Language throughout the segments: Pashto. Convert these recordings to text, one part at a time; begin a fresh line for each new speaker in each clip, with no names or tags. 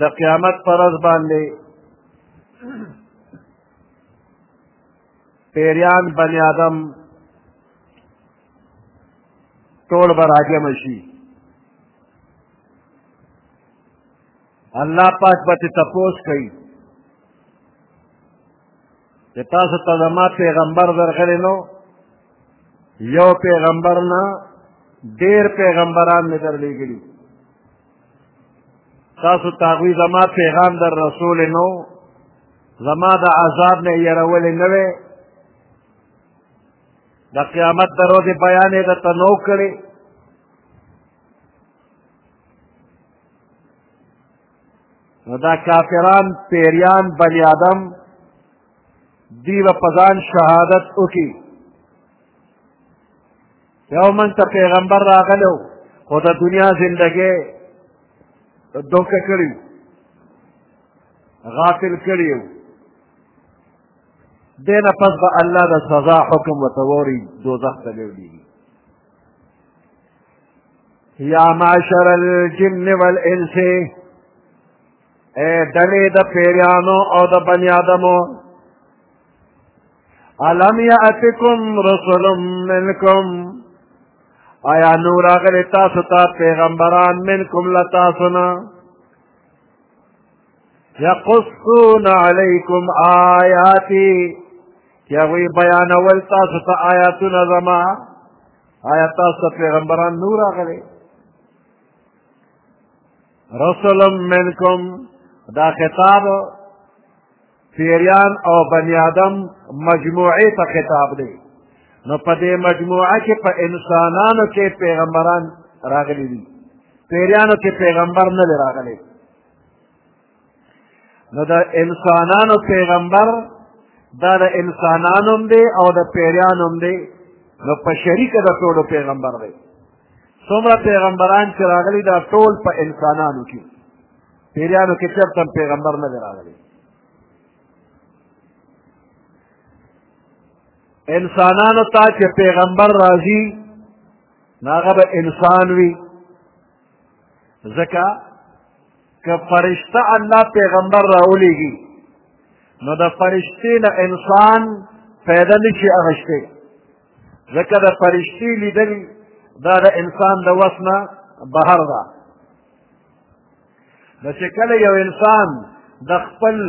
د قیامت پرز باندې پیریان بنی آدم ټول به راجم شي الله پاک به تپوس کوي چې تاسو ته زما پیغمبر درغلی نو یو پیغمبر نه ډېر پیغمبران مې درلېږلي تاسو ته هغوی زما پیغام در رسول نو زما د عذاب نه یرولې نه وې د قیامت د ورځې بیان یې درته نو کړی نو دا کافران پیریان بنی آدم دی و پزان شهادت وکي یو من ته پیغمبر راغلو خو د دنیا زندګي دوکه کړی غافل کړی دینه پس به الله د سزا حکم وتوري دوزخ ته لیږي یا معاشر الجن والانس اے ډلې د پیریانو او د بنی آدمو علم یاتکم رسول منکم آیا نو راغلی تاسو ته پیغمبران منکم له تاسو نه یقصون علیکم آیاتی چې هغوی بیانول تاسو ته آیاتونه زما آیا تاسو ته پیغمبران نور راغلی رسول منکم دا خطاب پیریان او بنی آدم مجموعه ته خطاب دی نو په دې مجموعه کې په انسانانو کې پیغمبران راغلي دي پیریانو کې پیغمبر نه دی راغلی نو د انسانانو پیغمبر دا د انسانانو هم دی او د پیریانو هم دی نو په شریکه د ټولو پیغمبر دی څومره پیغمبران چې راغلي دا ټول په انسانانو کې پیریانو کې چېرته پیغمبر نه دی راغلی انسانانو ته چې پیغمبر راځي نو هغه به انسان وي ځکه که فرشته الله پیغمبر راولیږي نو د فرشتې نه انسان پیدا نشي اغشتی ځکه د فرشتې لیدل دا د انسان د وس نه بهر ده نو چې کله یو انسان د خپل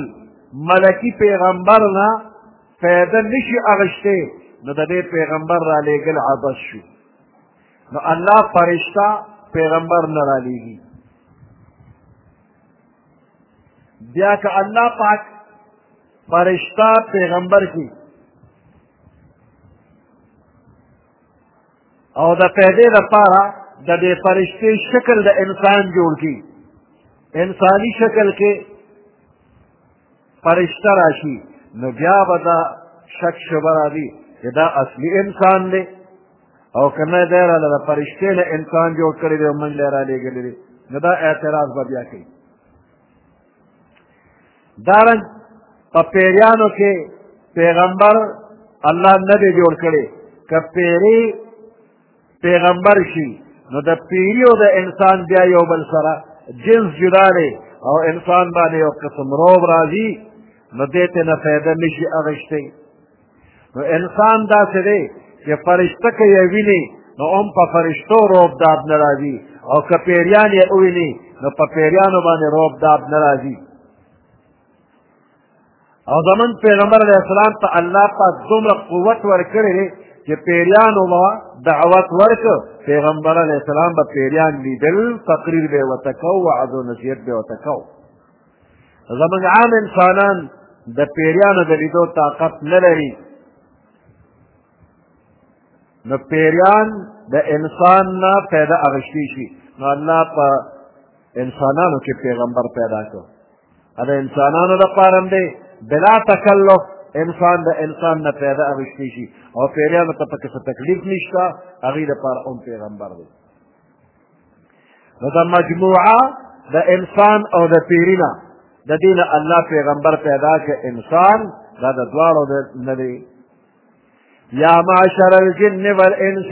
ملکی پیغمبر نه پیدا نشي اغشتی نو د دې پیغمبر را لېږل عبث شو نو الله فرشتہ پیغمبر نه را لیږي بیا که الله پاک فرشتہ پیغمبر کی او د پیدې لپاره د دې فرشتې شکل د انسان جوړ کی انسانی شکل کې فرشته راشي نو بیا به دا شک شبه راځي چې دا اصلي انسان دی او که نه دی راله د فرشتې نه انسان جوړ کړی دی او موږ له رالېږلی دی نو دا اعتراض به بیا کوي دارنګ په پیریانو کې پیغمبر الله نه دی جوړ کړی که پیری پیغمبر شي نو د پیری او د انسان بیا یو بل سره جنس جدا دی او انسان باندې یو قسم روب راځي نو دې ته نه فایده نشي اغشتي نو انسان داسې دی چې فرشته که یې ویني نو هم په فرشتو روب داد نه راځي او که پیریان یې وویني نو په پیریانو باندې روب داد نه راځي او زمون پیغمبر علیه السلام ته الله پاک دومره قوت ورکړی دی چې پیریانو به دعوت ورکړ پیغمبر علیه السلام به پیریان لیدل تقریر به یې ورته کوو وعظ و نصیحت به یې ورته کوو زموږ عام انسانان د پیریانو د لیدو طاقت نه لري نو پیریان د انسان نه پیدا اغشتی شي نو الله په انسانانو کې پیغمبر پیدا کړ د انسانانو لپاره هم دی بلا تکلف انسان د انسان نه پیدا اخیستی شي او پیریانو ته پکې څه تکلیف نشته هغوی لپاره هم پیغمبر دی نو دا مجموعه د انسان او د پیری نه د دې نه الله پیغمبر پیدا که انسان دا د دواړو نه دی یا معشر الجن والانس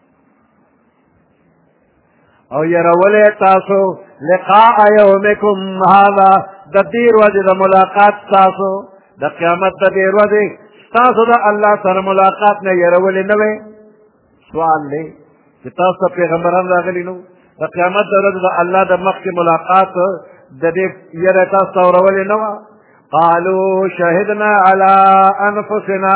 او يرولې تاسو لقاء يومكم هذا د دې ورځې د ملاقات تاسو د قیامت د دې ورځې تاسو د الله سره ملاقات نه يرولې نه وي سوال دی چې تاسو پیغمبران راغلي نو د قیامت د ورځې د الله د مخکې ملاقات د دې یره تاسو اورولې نه وه قالوا شهدنا على انفسنا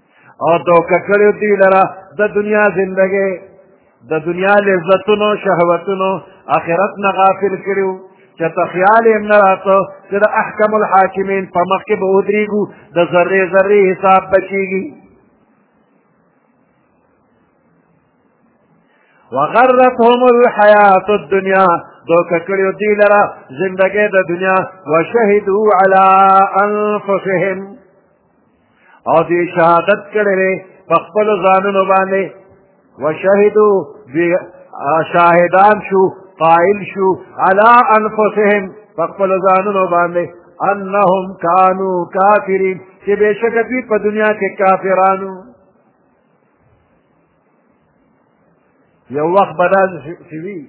او دوکه کړی دی لره د دنیا زندګی د دنیا لذتونو شهوتونو آخرت نه غافل کړو چې ته خیال یې نه راته چې د احکم الحاکمین په مخ کې به ودرېږو د ذرې ذرې حساب به کېږي وغرتهم الحیات الدنیا دوکه کړیو دی لره زندګۍ د دنیا وشهدو علی انفسهم او دوی شهادت کړی دی په خپلو ځانونو باندې وشهدو دوی شاهدان شو قائل شو علا انفسهم په خپلو ځانونو باندې انهم کانو کافرین چې بېشکه دوی په دنیا کې کافرانو یو وخت به داسې وي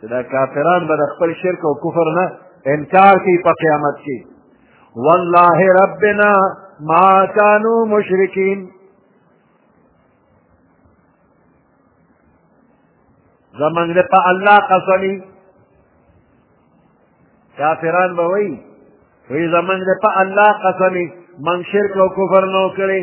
چې دا کافران به د خپل شرک او کفر نه انکار کوي په قیامت کې والله ربنا ما كانوا مشرکین زمونږ د په الله قسمي کافران به وایي وایي زمونږ د په الله قسمي من شرک او کفر نو کړی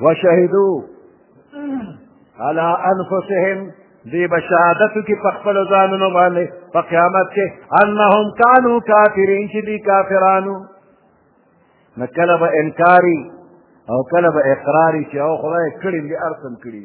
وشهدو على انفسهم دی بشهادتو کې په خپل ځانونو باندې په قیامت کې انهم کانو کافرین چې دی کافرانو نو کله به انکاری او کله به اقراری چې او خدای کړی دی ارسم کړی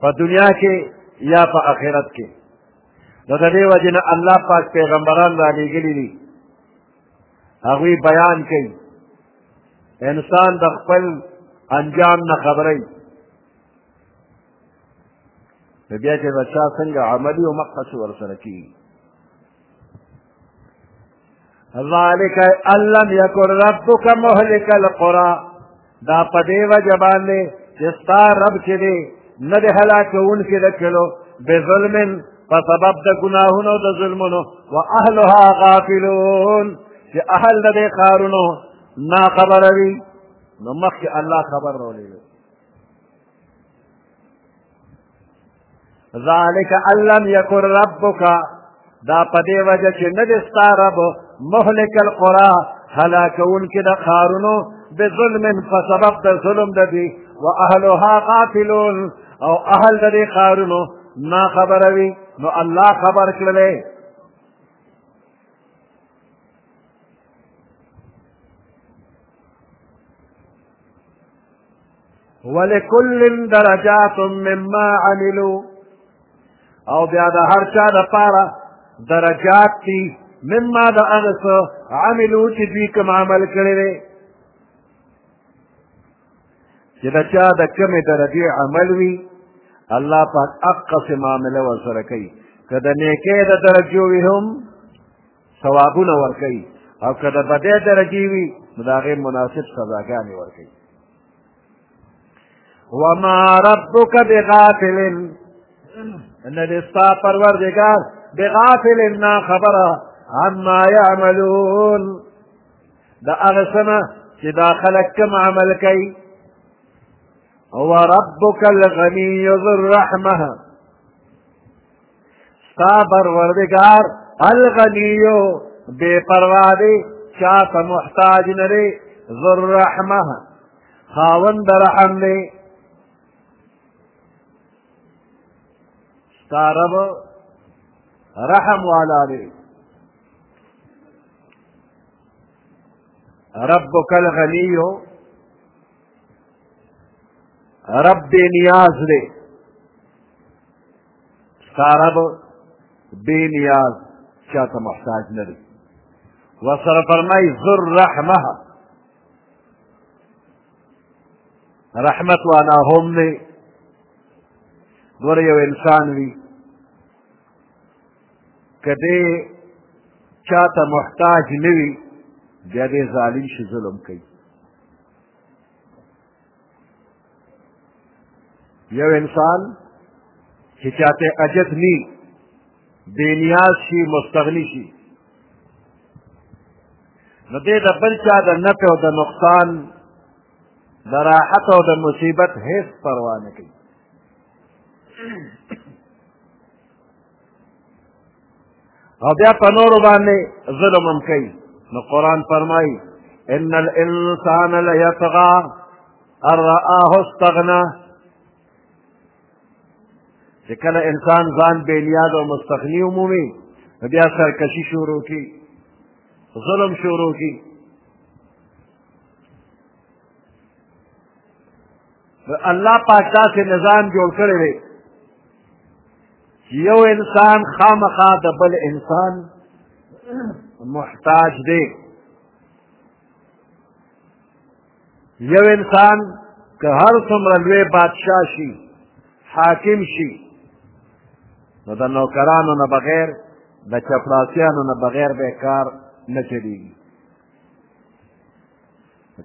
په دنیا کې یا په آخرت کې نو د دې وجې نه الله پاک پیغمبران رالیږلي دي هغوی بیان کوي انسان د خپل انجام نه خبروي نو بیا چې د چا څنګه عملي او مقصد ورسره کېږي ذالک ان لم یکن ربک مهلک القرى دا په دې وجه باندې چې ستا رب چې دی نه دی هلاکوونکی د کلو بظلم په سبب د ګناهونو د ظلمونو و اهلها غافلون چې اهل د دې کارونو نا خبره وي نو مخکې الله خبر راولېږي ذالک ان لم یکن ربک دا په دې وجه چې نه دې ستا رب مهلک القرا هلاکونکي د ښارونو بظلم په سبب د ظلم د دي و اهلها قاتلون او اهل د دې ښارونو نا خبره وي نو الله خبر کړلې ولکل درجات مما عملو او بیا د هر چا لپاره درجات دي مما د هغه څه عملو چې دوی کوم عمل کړی دی چې د چا د کمې درجې عمل وي الله پاک اقصې معامله ورسره کوي که د نیکۍ د درجو وي هم ثوابونه ورکوي او که د بدې درجې وي نو د هغې مناسب سزاګانې ورکوي وما ربک بغافل نه دې ستا پروردګار بغافل نا خبره عما يعملون د هغه څه نه چې دا خلک کوم عمل کوي وربك الغني ذو الرحمه ستا پروردګار الغنیو بے پروا دی چا ته محتاج نه دی ذر رحمه خاوند رحم دی ستا رب رحم والا دی ربک الغنیو رب نیاز دی ستارب بی نیاز چاته محتاج نه دی وسره فرمای ذر رحمه رحمت والا هم نه ګوره یو انسان وي که دی چا ته محتاج نه وي بیا دی ظالم شي ظلم کوي یو انسان چې چاته اجت نی بے نیاز شي مستغنی شي نو دې د بل چا د نفع او د نقصان د راحت او د مصیبت هیڅ پروا نه کوي او بیا په نورو باندې ظلم هم کوي نو قرآن فرمایي ان الانسان لیطغا ان رآه استغنا چې کله انسان ځان بې نیاز او مستغني ومومي نو بیا سرکشي شروع کړي ظلم شروع کړي الله پاک داسې نظام جوړ کړی دی یو انسان خامخا د بل انسان محتاج دی یو انسان که هر څومره لوی بادشاه شي حاکم شي نو د نوکرانو نه بغیر د چپړاسیانو نه بغیر به کار نه چلیږي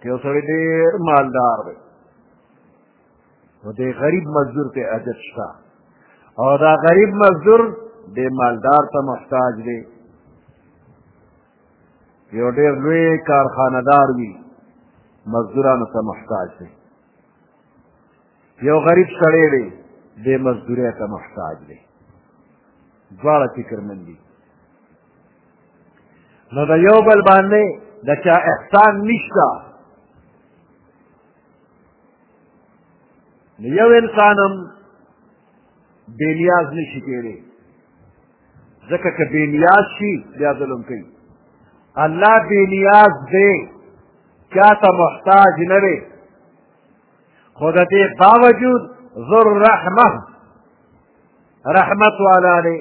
که یو سړی ډېر مالدار دی نو د غریب مزدور په اجر شته او دا غریب مزدور د مالدار ته محتاج دی یو ډېر لوی کارخانهدار وي مزدورانو ته محتاج دی یو غریب سړی دی د مزدورۍ ته محتاج دی دواړه فکرمند دي نو د یو بل باندې د چا احسان نشته نو یو انسان هم بې نیاز نه شي کېدی ځکه که بې نیاز شي بیا ظلم کوي الله بې نیاز دی چا ته محتاج نه دی خو د دې باوجود ذر رحمه رحمت والا دی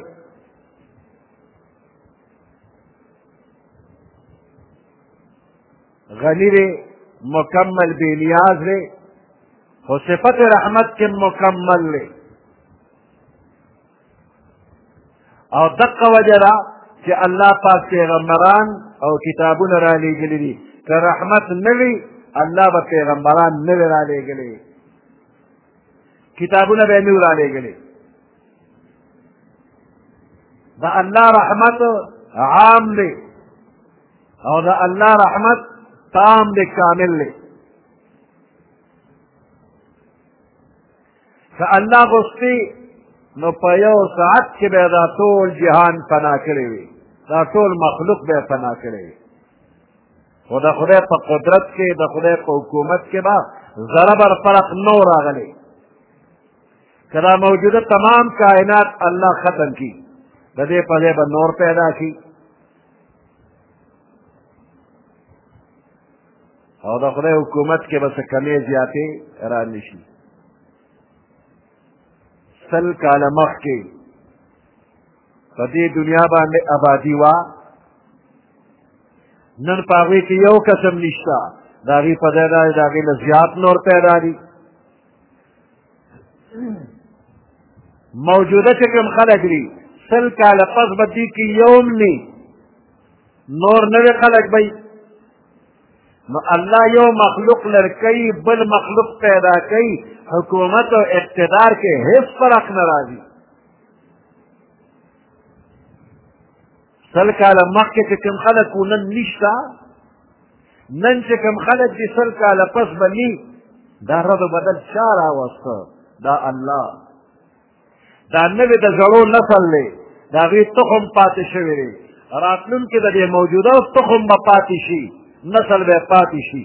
غنی دی مکمل بی نیاز دی خو صفت رحمت کې مکمل دی او دقه وجه ده چې الله پاک پیغمبران او کتابونه را لېږلي دي که رحمت نه وي الله به پیغمبران نه وي را لېږلي کتابونه به یې نه وي را لېږلي د الله رحمت عام دی او د الله رحمت تام دی کامل دی که الله غوښتي نو په یو ساعت کې به دا ټول جهان فنا کړی وي دا ټول مخلوق به فنا کړی وي خو د خدای په قدرت کې د خدای په حکومت کې به ذره بر فرق نه راغلی که دا موجوده تمام کائنات الله ختم کی د دې په ځای به نور پیدا کی او د خدای حکومت کې به څه کمې زیاتې را نشي سل کاله مخکې په دې دنیا باندې آبادي وه نن په هغوی کې یو قسم نشته د هغوی په ځای د هغوی نه زیات نور پیدا دي موجوده چې کوم خلک دي سل کاله پس به دي کې یوم ني نور نوې خلک به نو الله یو مخلوق لرکی بل مخلوق پیدا کوي حکومت او اقتدار کې هیڅ فرق نه راځي سل کاله مخکې چې کوم خلک وو نن نشته نن چې کوم خلک دي سل کاله پس به ني دا رد و بدل چا راوسته دا الله دا نوې د زړو نسل دی د هغوی تخم پاتې شوی دی راتلونکي د دې موجوده تخم به پاتې شي نسل به پاتې شي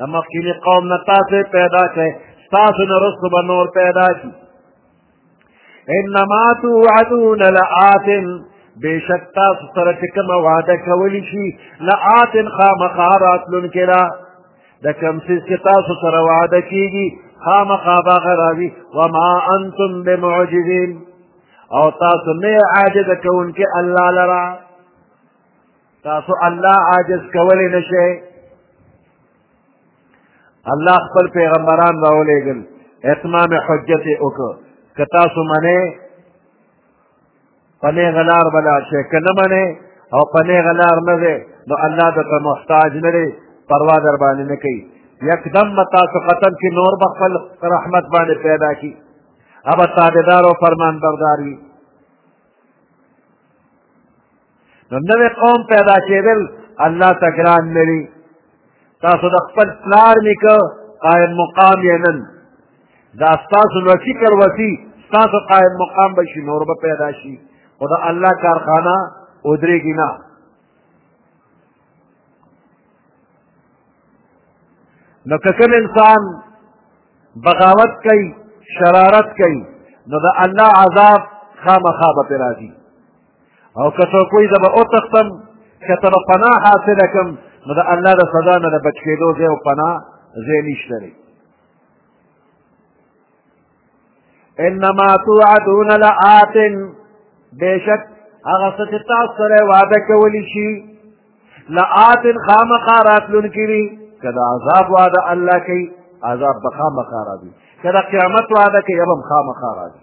د مخکیني قوم نه تاسو پیدا کړئ ستاسو نه رسو به نور پیدا شي انما توعدون لآت بېشک تاسو سره چې کومه وعده کولی شي لآت خامخا راتلونکې ده د کوم څیز چې تاسو سره وعده کېږي خامخا به هغه راځي وما انتم بمعجزین او تاسو نه عاجز کوونکي الله لره تاسو الله عاجز کولی نه شئ الله خپل پیغمبران راولېږل اتمام حجت یې وکړ که تاسو منئ په نېغه لار به لاړ شئ که نه منئ او په نېغه لار نه دی نو الله درته محتاج نه دی پروا در باندې نه کوي یکدم به تاسو قتل کې نور به خپل رحمت باندې پیدا کړي هغه تابعدار او فرمان بردار وي نو نوې قوم پیدا کېدل الله ته ګران نه وي تاسو د خپل پلار نیکه قایم مقام یې نن دا ستاسو نو فکر وسی ستاسو قایم مقام به شي نور به پیدا شي خو د الله کارخانه ودرېږي نه نو که کوم انسان بغاوت کوي شرارت کوي نو د الله عذاب خامخا به پرې راځي او که څوک وایي زه به وتښتم که ته به پناه حاصله کړم نو د الله د سزا نه د بچ کېدو ځای او پناه ځای نشته دی انما توعدون لآت بشک هغه څه چې تاسو سره وعده کولی شي لآت خامخا راتلونکي وي که د عذاب وعده الله کوي عذاب به خامخا راځي که د قیامت وعده کوي هغه هم خامخا راځي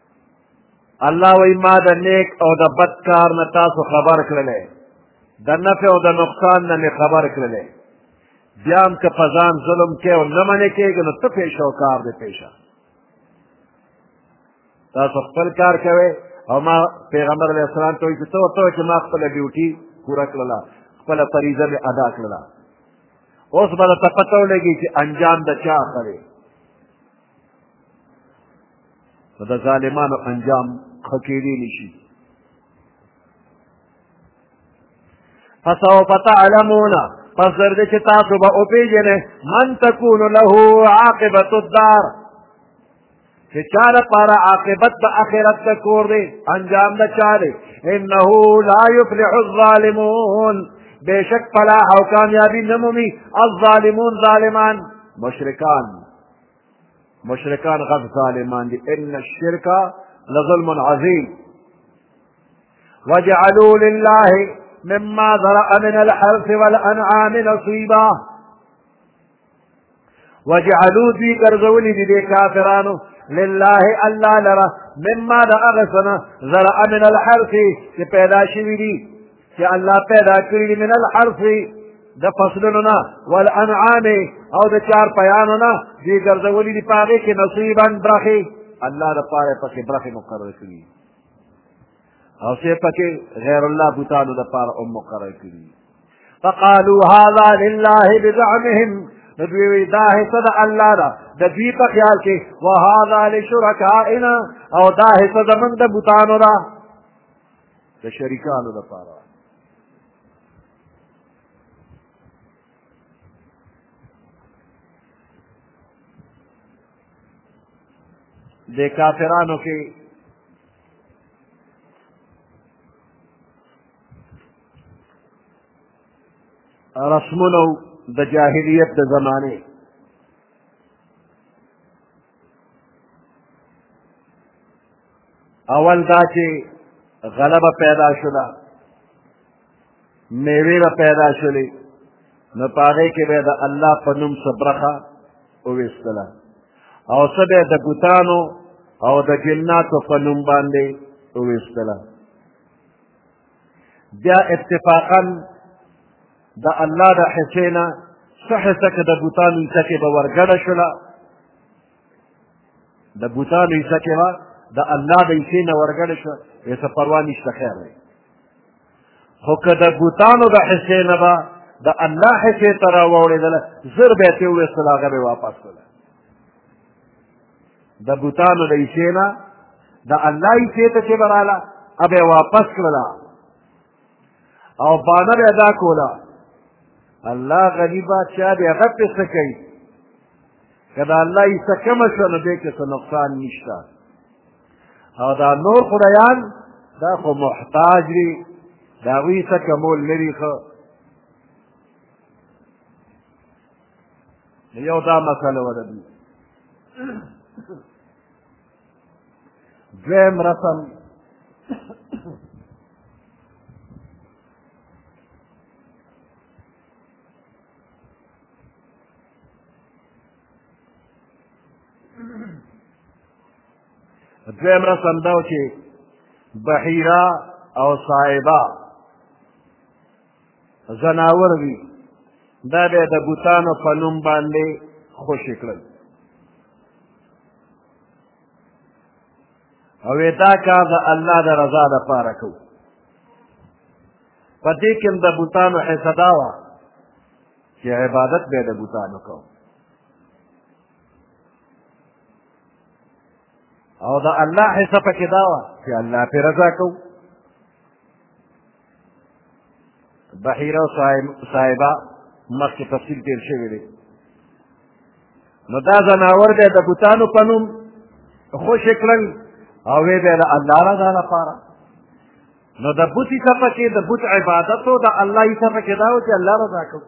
الله وی ما د نیک او د بد کار نه تاسو خبر کړلې د نفع او د نقصان نه مې خبر کړلې بیا هم که په ځان ظلم کې او نه منې کېږي نو ته پېښه او کار دې پېښه تاسو خپل کار کوئ او ما پیغمبر علیه السلام ته وایي چې ته ورته وایې چې ما خپله ډیوټي پوره کړله خپله فریضه مې ادا کړله اوس به درته پته ولګي چې انجام د چا اخلې نو د ظالمانو انجام ښه کېدی نه شي فسوف تعلمون پس در دې چې تاسو به وپېژنئ من تکون له عاقبت الدار چې چا لپاره عاقبت د آخرت د کور دی انجام د چا دی انه لا یفلح الظالمون بېشک فلاح او کامیابي نه مومي الظالمون ظالمان مشرکان مشرکان غف ظالمان دي ان الشرک لظلم عظيم وجعلوا لله مما ذرأ من الحرث والأنعام نصيبا وجعلوا دي قرزولي دي, كافران كافرانو لله ألا لرى مما دا ذرأ من الحرث كي پیدا شوی چې الله پیدا کړي من الحرف د فصلونو نه والانعام او د چار پیانو نه دې ګرځولي دي په هغې کې نصیبا برخې الله د پاره پکې برخې مقرر کړي او سه پکې غیر الله بوتانو د پاره هم مقرر کړي فقالوا هذا لله بزعمهم ندوی وی دا حصہ دا اللہ دا دا دوی پا خیال کی وهذا لشرکائنا او دا حصہ دا من دا بوتانو دا د شریکانو لپاره د کافرانو کې رسمونو د جاهلیت د زمانه اول دا چې غلبه پیدا شوله میوې به پیدا شولې نو په هغې کې به د الله په نوم څه برخه وویستله او څه به د ګوتانو او د جناتو په نوم باندې وویستله بیا اتفاقا د الله د حصې نه څه حصه که د بوتانو حصه کې به ورګډه شوله د بوتانو حصه کې به د الله د حصې نه ورګډه شوه یې څه پروا نشته خیر دی خو که د بوتانو د حصې نه به د الله حصې ته راواوړېدله زر به یې ترې وویستله هغه به یې واپس کړله د بوتانو د حصې نه د الله حصې ته چې به راله هغه به یې واپس کړله او بانه به ادا کوله الله غني بادشاه دی هغه پې څه کوي که د الله عیسه کمه شوه نو دې کې څه نقصان نشته او دا نور خدایان دا خو محتاج دي د هغوی څه کمول نه دي ښه یو دا مسله وده دي دویم رسم دویم رسم دا چې بحیرا او صاحبہ ځناور وي دا به د بوتانو په نوم باندې خوشې کړل او دا کار د الله د رضا لپاره کوو په دې کې د بوتانو حصه دا وه چې عبادت به د بوتانو کوو او د الله حصه پکې دا وه چې الله پرې رضا کوو بحیره صاحبه مخکې تفصیل تیر شوی دی نو دا ځناور دی د بوتانو په نوم خوش کړل او وی به د الله رضا لپاره نو د بوت صفه کې د بوت عبادت او د الله صفه کې دا و چې الله رضا کو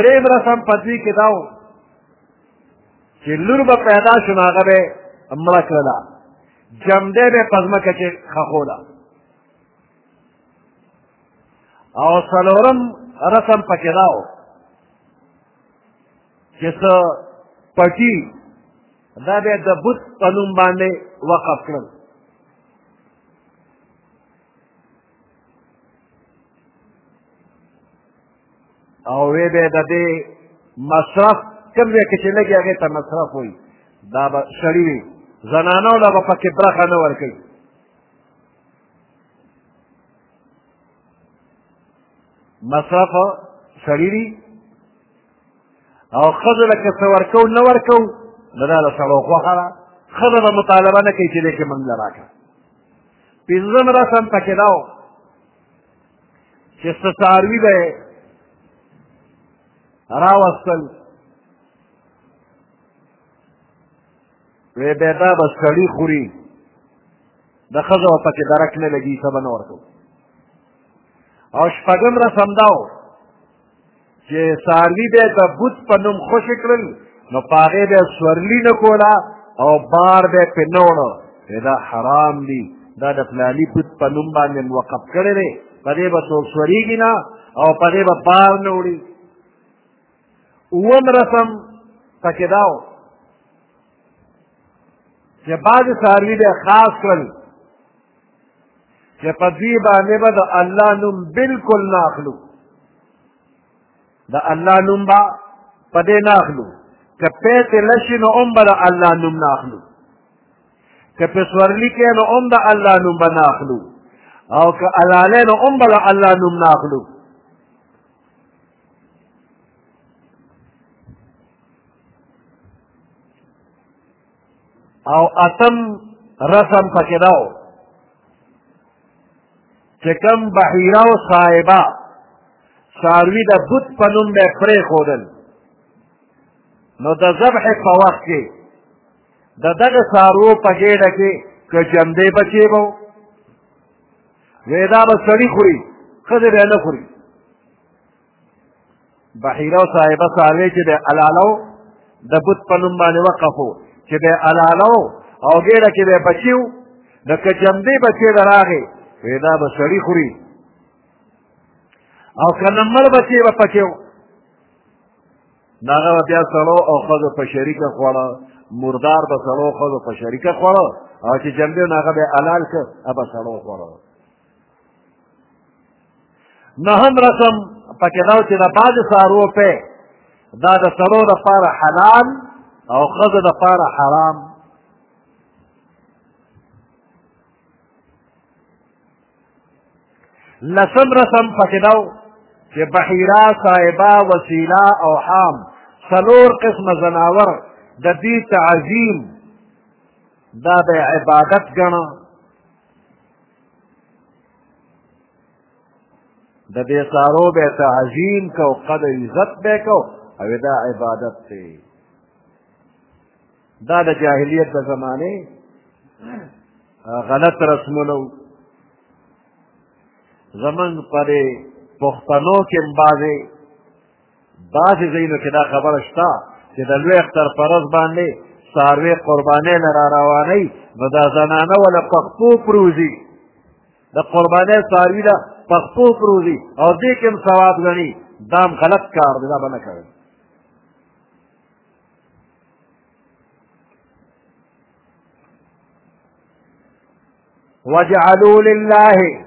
دریم رسم پدوی کې دا و چې لور به پیدا شو نو هغه به مړه کړله جمده به په ځمکه کې خښوله او څلورم رسم پکې دا و چې څه پټي دا به د بت په نوم باندې وقف کړل او وی به د دې مصرف کوم ځای کې چې لګي هغې ته مصرف وي دا به سړي وي زنانو له به پکې برخه نه ورکوي مصرف سړي وي او ښځو له که څه ورکو نه ورکو نو دا له سړو خوښه ده ښځه به مطالبه نه کوي چې لکه موږ له راکړه پنځم رسم پکې دا و چې څه څاروي به یې راوستل وی بیا دا به سړي خوري د ښځو ورته کې درک نه لګي څه به نه ورکوو او شپږم رسم دا و چې ساروي به د بت په نوم خوشې کړل نو په هغې به سورلي نه کوله او بار به پې نه وړه دا حرام دي دا د فلاني بت په نوم باندې وقف کړی دی په دې به څوک سورېږي نه او په دې به بار نه وړي اووم رسم پکې دا و چې بعضې څاروي به خاص کړل چې په دوی باندې به د الله نوم بلکل نه اخلو د الله نوم به په دې نه اخلو که پې ته لشي نو هم به د الله نوم نه اخلو که په سورلی کې نو هم د الله نوم به نه اخلو او که الاله نو هم به د الله نوم نه اخلو او اتم رسم پکې دا و چې کوم بحیره او صاحبه څاروي د بت په نوم به یې پرېښودل نو د ذبح په وخت کې د دغه څاروو په ګېډه کې که جمدې بچې به وې دا به سړي خوري ښځې به یې نه خوري بحیرو صاحبه څاروی چې دی الالو د بت په نوم باندې وقف و چې دی الالو او ګېډه کې دی بچي و نو که جمدې بچې له راغې وې دا به سړي خوري او که نمر بچې به پکې و نو هغه به بیا سړو او ښځو په شریکه خوړه مردار به سړو ښځو په شریکه خوړه او چې جمدې نو هغه به حلال کړ هغه به سړو خوړه نهم رسم پکې دا چې د بعضې څاروو پی دا د سړو دپاره حلال او ښځو دپاره حرام لسم رسم پکې دا چې بحیرا صاحبه وسیله او حام څلور قسمه ځناور د دې تعظیم دا د عبادت ګڼه د دې سارو به تعظیم کو قدر عزت به کو او دا عبادت دی دا د جاهلیت د زمانه غلط رسمونه زمن پرې پښتنو کې بعضې بعضې ځایونو کې دا خبره شته چې د لوی اختر په ورځ باندې څاروی قربانۍ نه را روانوي نو دا زنانه وله پښتو پروزي د قربانۍ څاروي له پښتو پروزي او دې کې هم ثواب ګڼي دا هم غلط کار دی دا به نه کوي وجعلوا لله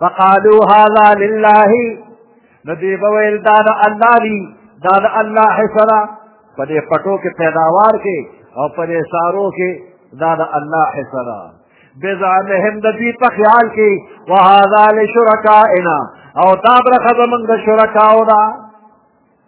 فقالو هذا لله نو دی به ویل دا د الله دی دا د الله حصره په دې پټو کې پیداوار کې او په دې سارو کې دا د الله حصره بزعمهم د دوی په خیال کې وهذا لشرکائنا او دا برخه زمونږ د شرکاو ده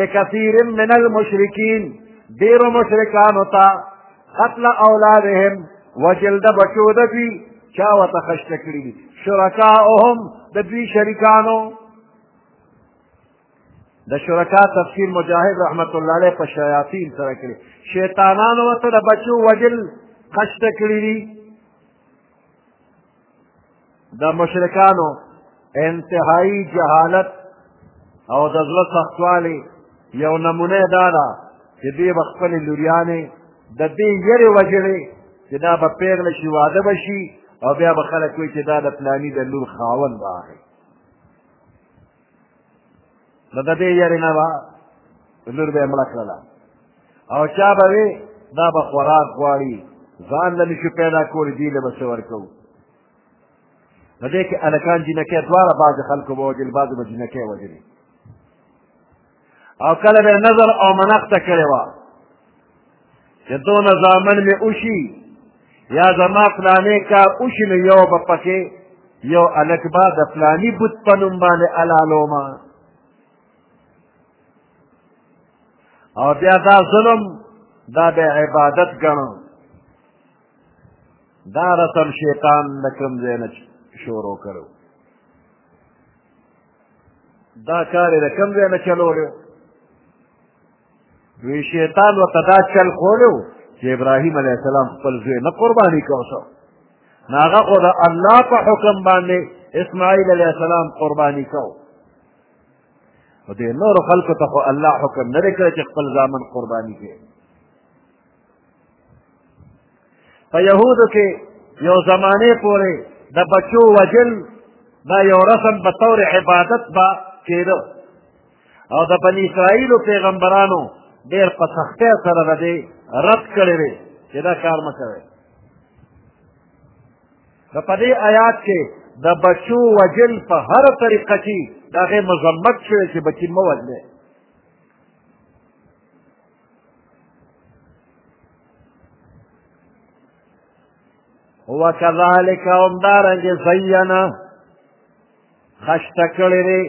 لکثیر من المشرکین ډیرو مشرکانو ته قتل اولادهم وجل د بچو د دوی چا ورته خشته کړي دي شرکاءهم د دوی شریکانو د شرکا تفسیر مجاهد رحمت الله علیه په شیاطین سره کړي شیطانانو ورته د بچو وجل خشته کړي دي د مشرکانو انتهایی جهالت او د زړه سختوالی یو نمونه دا ده چې دوی به خپلې لوریانې د دې یرې وژلې چې دا به پیغله شي واده به شي او بیا به خلک وایي چې دا د پلاني د لور خاوند راغی نو د دې یاري نه وا لور به مړه کړله او چا به وي دا به خوراک غواړي ځان له نشو پیدا کولی دی له به څه ورکوو نو دې کې هلکان جینکۍ دواړه بعضې خلکو به وژل بعضې به جینکۍ وژلې او کله به نظر او منښته کړې وه چې دونه زامن مې وشي یا زما فلانې کار وشي نو یو به پکې یو هلک به د فلاني بت په نوم باندې الالومه او بیا دا ظلم دا به عبادت ګڼو دا رسم شیطان د کوم ځای نه شروع کړو دا کار یې د کوم ځای نه چلولی وی شیطان ورته دا چل ښولی و چې ابراهیم علیه السلام خپل زوی نه قرباني کوه شو نو هغه خو د الله په حکم باندې اسماعیل علیه السلام قرباني کوه او دې نورو خلکو ته خو الله حکم نه دی کړی چې خپل زامن قرباني کړي په یهودو کې یو زمانې پورې د بچو وجل دا یو رسم په طور عبادت به کېده او د بني اسرائیلو پیغمبرانو ډېر په سختۍ سره د دې رد کړی دی چې دا کار مه کوئ د په دې آیات کې د بچو وجل په هر طریقه کې د هغې مذمت شوی چې بچي مه وژنئ وکذالک هم دارنګ زینا خشته کړی دی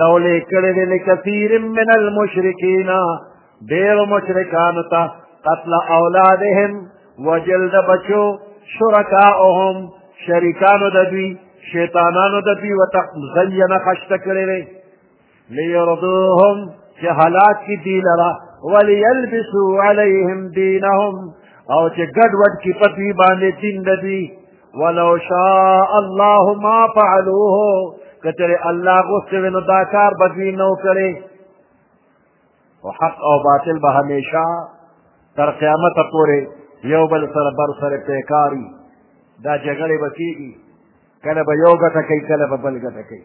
دولې کړی دی لکثیر من المشرکین ډېرو مشرکانو ته قتل اولادهم وجل د بچو شرکاؤهم شریکانو د دوی شیطانانو د دوی وته زینا خشته کړی دی لیردوهم چې هلاک کی دی لرا ولیلبسو علیهم دینهم او چې ګډ وډ کی پتی باندې دین دی ولو شاء الله ما فعلوه کچره الله غوسته ونو دا کار بدوی نو کړي او حق او باطل به همیشه تر قیامت پورې یو بل سره بر سره پیکاری دا جګړې به کېږي کله به یو ګټه کوي کله به بل ګټه کوي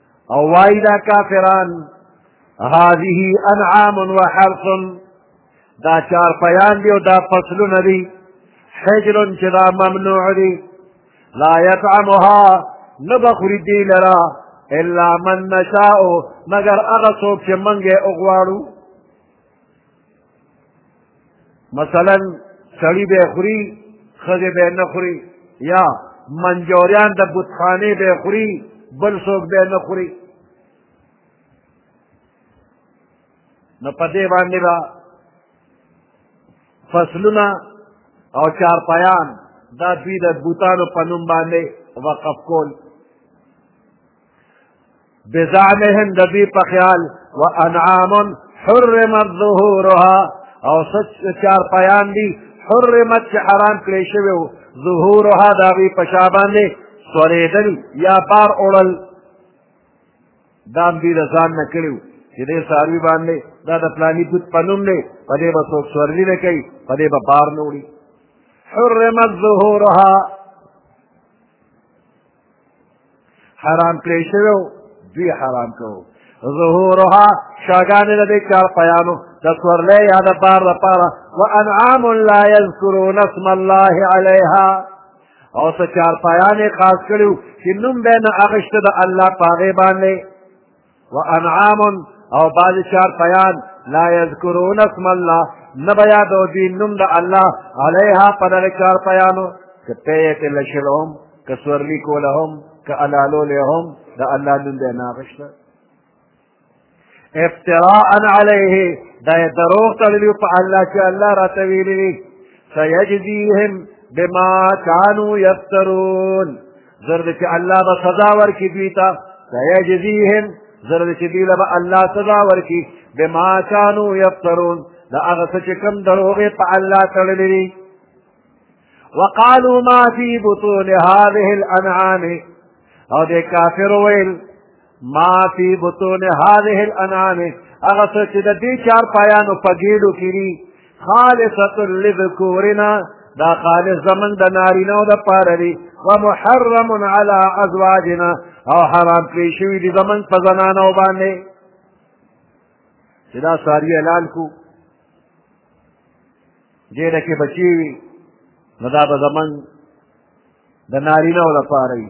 او وای دا کافران هذه انعام وحرث دا چار پیان دی او دا فصلونه دی حجر چې دا ممنوع دی لا يطعمها نبخری دی لرا الا من نشاء مگر هغه څوک چې منګه اوغواړو مثلا سړی به خوري ښځې به نه خوري یا منجوریان د بتخانې به خوري بل څوک به نه خوري نو په دې باندې به فصلونه او چارپایان دا دوی د بوتانو په نوم باندې وقف کول بزعمهم د دوی په خیال و انعام حرمت ظهورها او سچ چار پیان دي حرمت چې حرام کړی شوی و ظهورها د هغوی په شا باندې سورېدل یا بار اوړل دا هم دوی د ځان نه کړي وو چې دې څاروي باندې دا د فلاني بت په نوم دی په دې به څوک سورلي نه کوي په دې به بار نه وړي حرمت ظهورها حرام کړی شوی دوی حرام کړو ظهورها شاګانې د دې کار پیانو د سورلې یا د بار لپاره و انعام لا یذکرون اسم الله علیها او څه چار پیانې خاص کړو چې نوم به نه اغشته د الله په هغې باندې وانعام او بعض چار پیان لا یذکرون اسم الله نه به یادو دوی نوم د الله علیها په دغه چار پیانو که پی یې تې لشل هم که سورلي کوله هم که الالولې هم د الله نوم دی نه اخېسته افتراء علیه دا یې دروغ تړلي په الله چې الله راته ویلي دي سیجزیهم بما کانو یفترون زرد چې الله به سزا ورکړي دوی ته سیجزیهم زرد چې دوی له به الله سزا ورکړي بما کانو یفترون د هغه څه چې کوم دروغ یې په الله تړلی دي وقالوا ما في بطون هذه الانعام او د کافر ویل ما فی بطون هذه الانعام هغه څه چې د دې چار پایانو په ګېډو کې دي خالصة لذکورنا دا خالص زمن د نارینه او د پاره دي ومحرم علی ازواجنا او حرام کړی شوي دي زمن په زنانو باندې چې دا ساری اعلان کو جیل کې بچی وي نو دا به زمن د نارینه او د پاره وي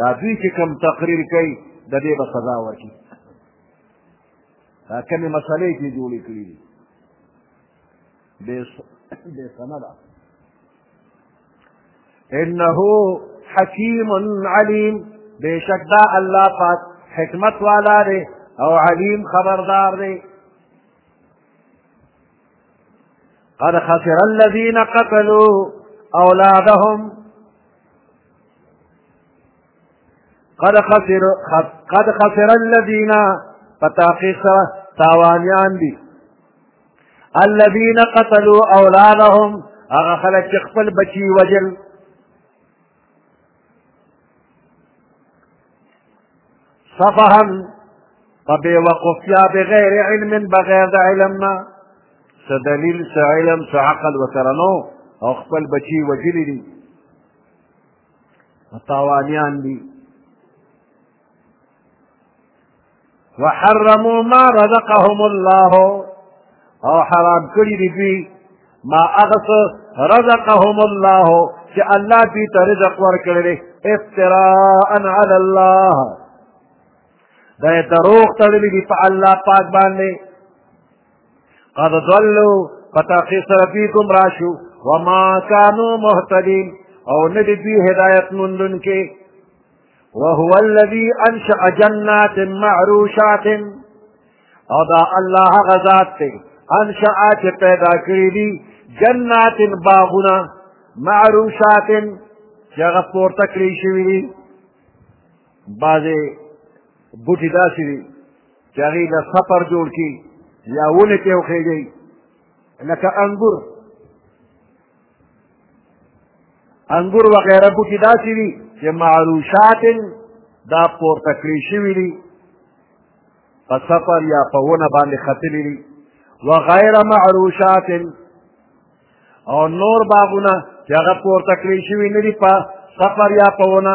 دا دوی چې کوم تقریر کوي د دې به سزا ورکړي دا کومې مسلې چې جوړې کړي دي بې سنده انه حکیم علیم بېشک دا الله پاک حکمت والا دی او علیم خبردار دی قد خسر الذين قتلوا أولادهم قد خسر قد خسر الذين فتاقيق تاوانيان دي الذين قتلوا اولادهم أغا خلق چې خپل بچي وجل صفحا په بې وقفتیا بغیر علم بغیر د علم نه څه دلیل څه علم څه عقل ورسره نو او خپل بچي وژلي دي تاوانیان دي وحرموا ما رزقهم الله او حرام کړی دی دوی ما اغس رزقهم الله چې الله دوی ته رزق ورکړی دی افتراء علی الله دا دروغ تړلی دی په الله پاک باندې قد ضلوا فتاقی سره دوی ګمراه شو وما كانوا مهتدين او نه دی دوی هدایت موندونکي وهو الذي انشأ جنات معروشات او دا الله هغه ذات دی انشأ چې پیدا کړی دي جنات باغونه معروشات چې هغه پورته کړی شوي دي بعضې بوټي داسې دي چې هغوی له سفر جوړ کړي یا ونې پرې وخېږي لکه انګور انګور وغیره بوټي داسې دي چې معروشات دا پورته کړی شوي دي په سفر یا په ونه باندې ختلي دي وغیر معروشات او نور باغونه چې هغه پورته کړی شوي نه دي په سفر یا په ونه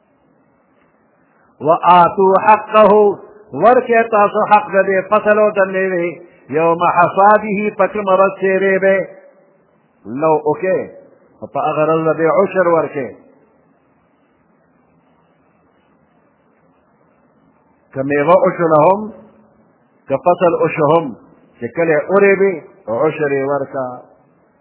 وآتو حقه ورکه تاسو حق د دې فصل او د میوې یوم حصاده په کوم ورځ چې دی به لو اوکې په هغه ورځ به عشر ورکې که میوه عشرهم که فصل عشرهم چې کله اورې به عشر یې ورکه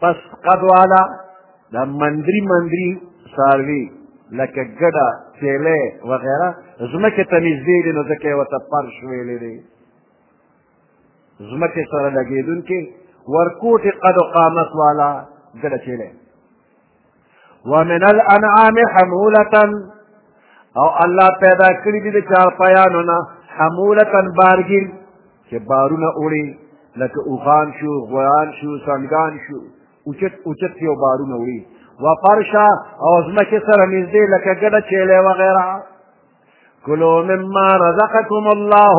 پس قد والا دا مندری مندری ساروی لکه ګډه چیلې وغیره ځمکې ته نږدې دي نو ځکه یې ورته فرش ویلی دی ځمکې سره لګېدونکي ورکوټې قد و قامت والا ګډه چیلې ومن الانعام حمولتا او الله پیدا کړی دي د چارپایانو نه حمولتا بارګین چې بارونه وړي لکه اوغان شو غوان شو سنګان شو اوچت اوچت یو بارونه وړي و فرشا او ځمکې سره نږدې لکه ګډه چیلې وغیره کلو مما رزقکم الله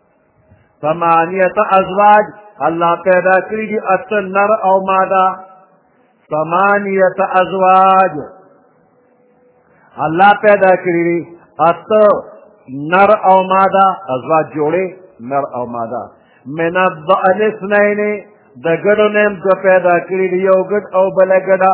ثمانیت ازواج الله پیدا کړی دي اته نر او ماده ثمانیت ازواج الله پیدا کړی دي اته نر او ماده ازواج جوړې نر او ماده من الضأن اثنين د ګډو نیم دو پیدا کړی دی یو ګډ او بل ګډه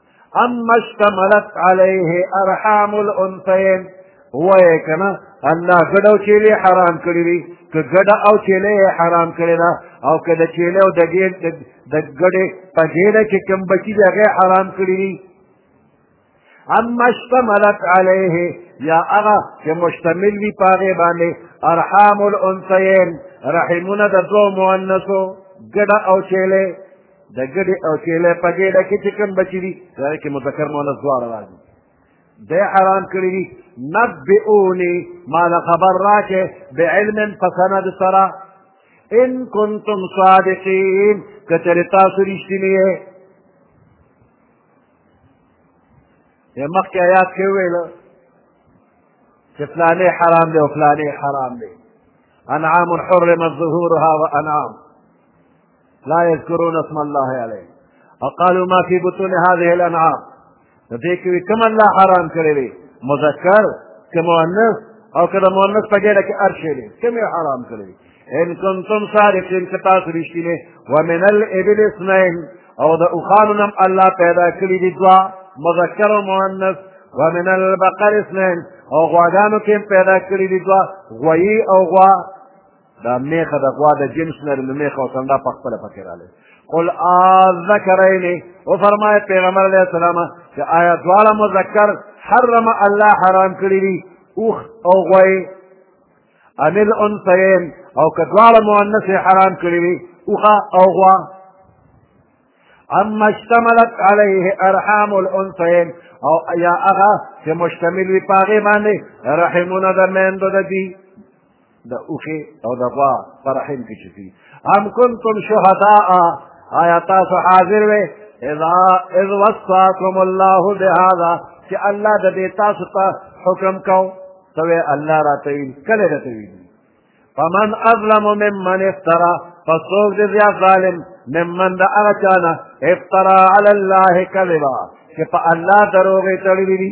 اما اشتملت عليه ارحام الانثيين وایې که نه الله ګډه او چیلې حرام کړي دي که ګډه او چیلې یې حرام کړې ده او که د چیلې او د ګېډ د ګډې په ګېډه کې کوم بچي دي هغه حرام کړي دي اما اشتملت عليه یا هغه چې مشتمل وي په هغې باندې ارحام الانثیین رحمونه د دوو مؤنثو ګډه او چیلې د ګډې او چېلې په ګېډه کې چې کوم بچي دي هغه کې مذکر مؤنث دواړه راځي دی حرام کړي دي نبئوني ما له خبر راکې بعلم په سند سره ان کنتم صادقین که چېرې تاسو رښتیني یې د مخکې آیات کې وویل چې فلانې حرام دی او فلانې حرام دی انعام حرمت ظهورها وانعام لا يذكرون اسم الله عليه وقالوا ما في بطون هذه الانعام نو دې کې کوم الله حرام کړی دی مذکر که مؤنث او که د مؤنث په ګېډه کې هر شی دی کوم یې حرام کړی دی ان کنتم صادقین که تاسو رښتینې ومن الابل اثنین او د اوښانو نه هم الله پیدا کړي دي دوه مذکر او مؤنث ومن البقر اثنين او غواګانو کې پیدا کړی دي دوا غوي او غوا دا میخه د غوا د جنس لري نو میخه او سنډا په خپله پکې راغلی قل آذکرین او فرمایه پیغمبر علیه السلام چې آیا دواړه مذکر حرم الله حرام کړي دي اوښ او غوی ان الانثیین او که دواړه مؤنث حرام کړي دي اوښه او غوا اما اشتملت علیه ارحام الانثیین او یا هغه چې مشتمل وي په هغې باندې رحمونه د میندو د دي د اوښې او د غوا په رحم کې چې دي ام کنتم شهداء آیا تاسو حاضر وئ اذا اذ وصاكم الله بهذا چې الله د دې تاسو ته حکم کو ته الله راته ویل کله راته ویل فمن اظلم ممن افترا فسوق دې زیا ظالم ممن دا هغه چانه افترا علی الله کذبا چې په الله دروغې تړلې دي